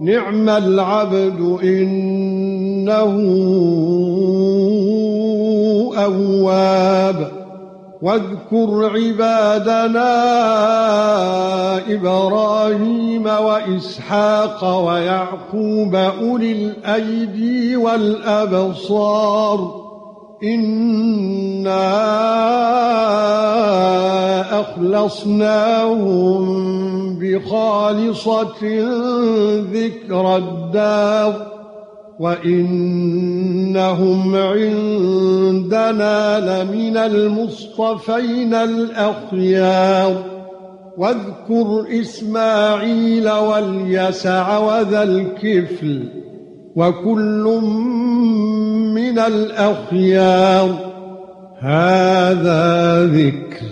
نِعْمَ الْعَبْدُ إِنَّهُ أَوَّابٌ. واذكر عبادنا إبراهيم وإسحاق ويعقوب أولي الأيدي والأبصار. إِنَّا أَخْلَصْنَاهُم بِخَالِصَةٍ ذِكْرَى الدَّارِ وَإِنَّهُمْ عِندَنَا لَمِنَ الْمُصْطَفَيْنَ الْأَخْيَارِ وَاذْكُرْ إِسْمَاعِيلَ وَالْيَسَعَ وَذَا الْكِفْلِ وَكُلٌّ مِنَ الْأَخْيَارِ. هَذَا ذِكْرٌ.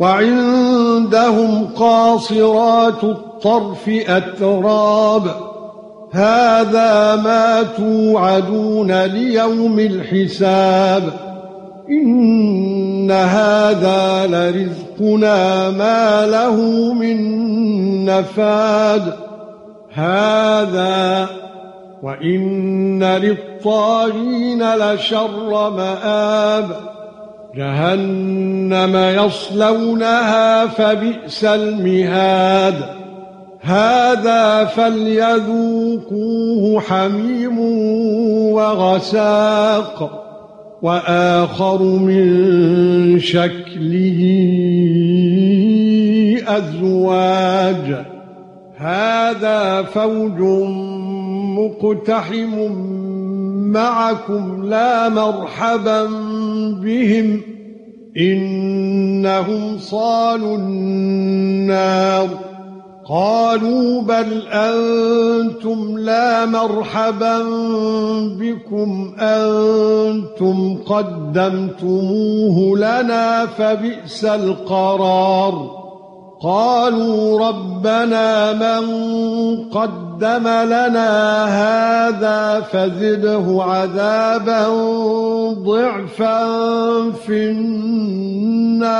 وَعِندَهُمْ قَاصِرَاتُ الطَّرْفِ أَتْرَابٌ. هَذَا مَا تُوعَدُونَ لِيَوْمِ الْحِسَابِ. إِنَّ هَذَا لَرِزْقُنَا مَا لَهُ مِن نَّفَادٍ. هَذَا وَإِنَّ لِلطَّاغِينَ لَشَرَّ مَآبٍ. جَهَنَّمَ يَصْلَوْنَهَا فَبِئْسَ الْمِهَادُ. هَذَا فَلْيَذُوقُوهُ حَمِيمٌ وَغَسَّاقٌ وآخر من شكله أزواج. هذا فوج مقتحم معكم لا مرحبا بهم إنهم صالوا النار. قالوا بل أنتم لا مرحبا بكم أنتم قدمتموه لنا فبئس القرار. قالوا ربنا من قدم لنا هذا فزده عذابا ضعفا في النار.